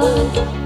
Bye.